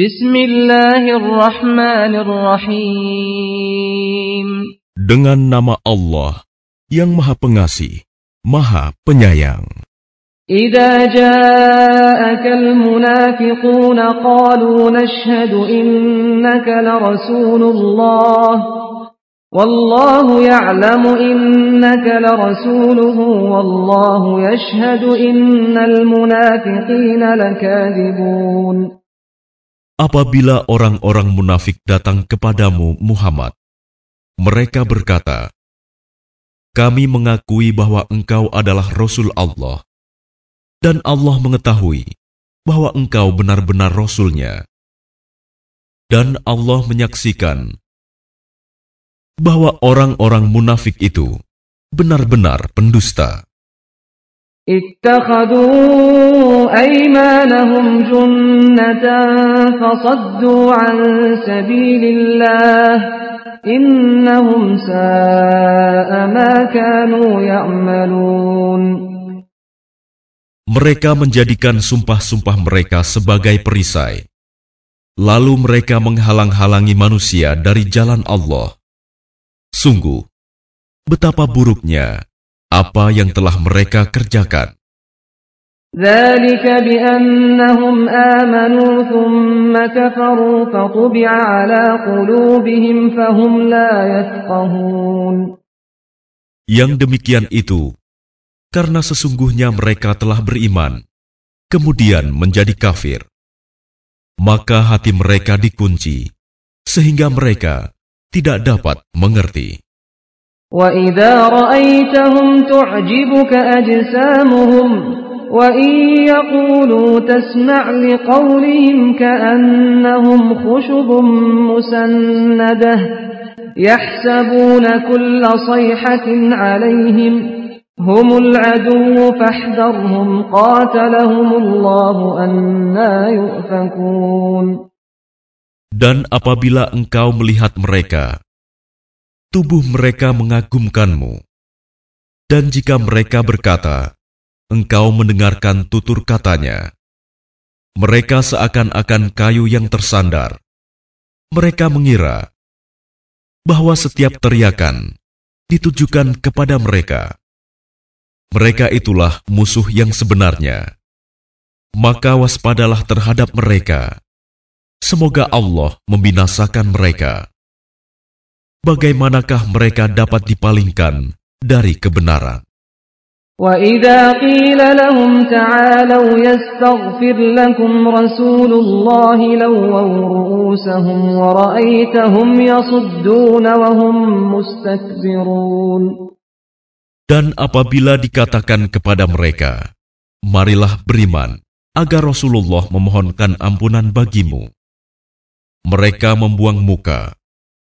Bismillahirrahmanirrahim. Dengan nama Allah yang Maha Pengasih, Maha Penyayang. إذا جاءك المنافقون قالوا نشهد إنك لرسول الله والله يعلم إنك لرسوله والله يشهد إن المنافقين لكاذبون Apabila orang-orang munafik datang kepadamu, Muhammad, mereka berkata, "Kami mengakui bahwa engkau adalah Rasul Allah, dan Allah mengetahui bahwa engkau benar-benar Rasulnya, dan Allah menyaksikan bahwa orang-orang munafik itu benar-benar pendusta." اتخذوا أيمانهم جنة فصدوا عن سبيل الله إنهم ساء ما كانوا يعملون Mereka menjadikan sumpah-sumpah mereka sebagai perisai. Lalu mereka menghalang-halangi manusia dari jalan Allah. Sungguh, betapa buruknya apa yang telah mereka kerjakan. Yang demikian itu, karena sesungguhnya mereka telah beriman, kemudian menjadi kafir. Maka hati mereka dikunci, sehingga mereka tidak dapat mengerti. وإذا رأيتهم تعجبك أجسامهم وإن يقولوا تسمع لقولهم كأنهم خشب مسندة يحسبون كل صيحة عليهم هم العدو فاحذرهم قاتلهم الله أنا يؤفكون Dan apabila engkau melihat mereka, tubuh mereka mengagumkanmu. Dan jika mereka berkata, engkau mendengarkan tutur katanya. Mereka seakan-akan kayu yang tersandar. Mereka mengira bahwa setiap teriakan ditujukan kepada mereka. Mereka itulah musuh yang sebenarnya. Maka waspadalah terhadap mereka. Semoga Allah membinasakan mereka Bagaimanakah mereka dapat dipalingkan dari kebenaran? وإذا قيل لهم تعالوا يستغفر لكم رسول الله لووا رؤوسهم ورأيتهم يصدون وهم مستكبرون Dan apabila dikatakan kepada mereka, Marilah beriman, agar Rasulullah memohonkan ampunan bagimu. Mereka membuang muka,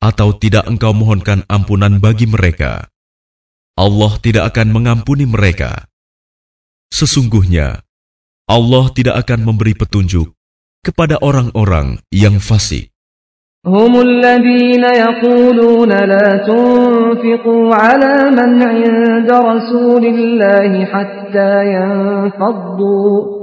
atau tidak engkau mohonkan ampunan bagi mereka. Allah tidak akan mengampuni mereka. Sesungguhnya, Allah tidak akan memberi petunjuk kepada orang-orang yang fasik. هم الذين يقولون لا تنفقوا على من عند رسول الله حتى ينفضوا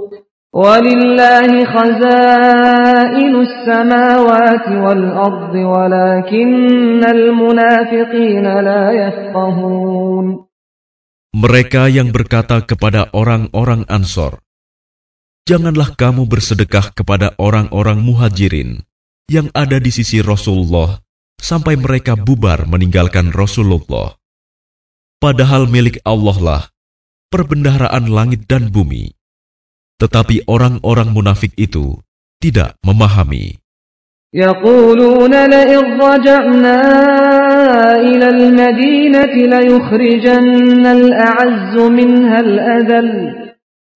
ولله خزائن السماوات والأرض ولكن المنافقين لا يفقهون Mereka yang berkata kepada orang-orang Ansor, "Janganlah kamu bersedekah kepada orang-orang Muhajirin yang ada di sisi Rasulullah sampai mereka bubar meninggalkan Rasulullah. Padahal milik Allah lah perbendaharaan langit dan bumi. Tetapi orang-orang munafik itu tidak memahami. يقولون لئن رجعنا إلى المدينة ليخرجن الأعز منها الأذل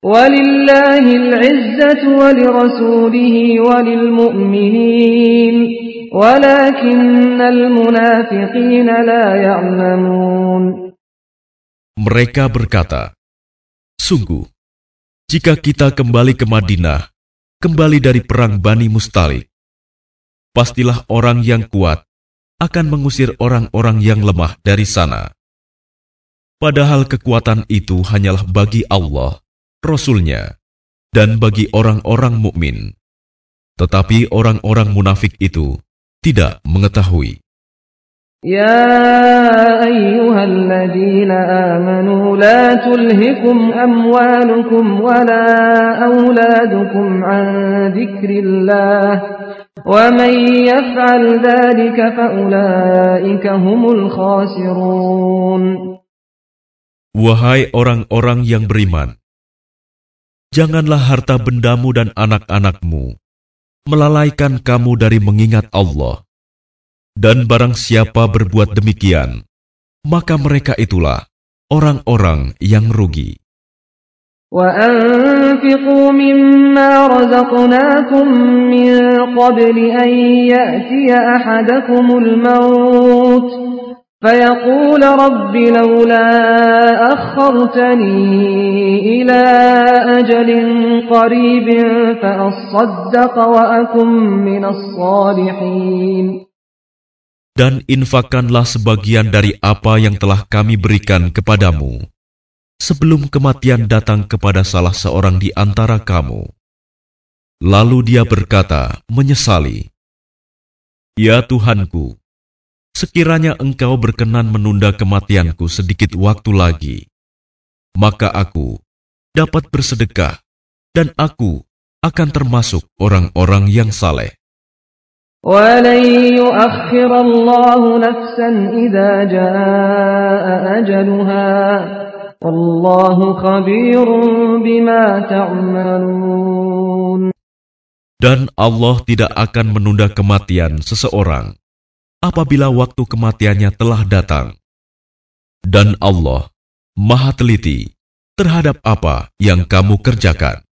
ولله العزة ولرسوله وللمؤمنين ولكن المنافقين لا يعلمون Mereka berkata, Sungguh, jika kita kembali ke Madinah, kembali dari perang Bani Mustalik, pastilah orang yang kuat akan mengusir orang-orang yang lemah dari sana. Padahal kekuatan itu hanyalah bagi Allah, Rasul-Nya, dan bagi orang-orang mukmin. Tetapi orang-orang munafik itu tidak mengetahui. يا أيها الذين آمنوا لا تلهكم أموالكم ولا أولادكم عن ذكر الله ومن يفعل ذلك فأولئك هم الخاسرون Wahai orang-orang yang beriman, janganlah harta bendamu dan anak-anakmu melalaikan kamu dari mengingat Allah. Dan barang siapa berbuat demikian, maka mereka itulah orang-orang yang rugi. وأنفقوا مما رزقناكم من قبل أن يأتي أحدكم الموت فيقول رب لولا أخرتني إلى أجل قريب فأصدق وأكن من الصالحين dan infakkanlah sebagian dari apa yang telah kami berikan kepadamu sebelum kematian datang kepada salah seorang di antara kamu. Lalu dia berkata, menyesali, Ya Tuhanku, sekiranya engkau berkenan menunda kematianku sedikit waktu lagi, maka aku dapat bersedekah dan aku akan termasuk orang-orang yang saleh. ولن يؤخر الله نفسا إذا جاء أجلها والله خبير بما تعملون Dan Allah tidak akan menunda kematian seseorang apabila waktu kematiannya telah datang. Dan Allah Maha Teliti terhadap apa yang kamu kerjakan.